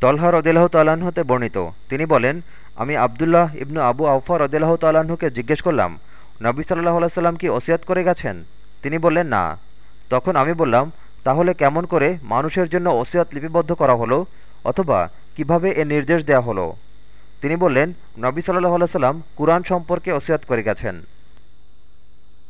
তলহা রদিল্লাহ তাল্লাহ্ন হতে বর্ণিত। তিনি বলেন, আমি আবদুল্লাহ ইবনু আবু আউফা রদিল্লাহ তাল্লাহ্নকে জিজ্ঞেস করলাম, নবী সাল্লাহ আলাইসাল্লাম কি ওসিয়াত করে গেছেন? তিনি বললেন, না। তখন আমি বললাম, তাহলে কেমন করে মানুষের জন্য ওসিয়াত লিপিবদ্ধ করা হলো অথবা কীভাবে এ নির্দেশ দেয়া হলো? তিনি বললেন, নবী সাল্লাহ আলাইসাল্লাম কুরআন সম্পর্কে ওসিয়াত করে গেছেন।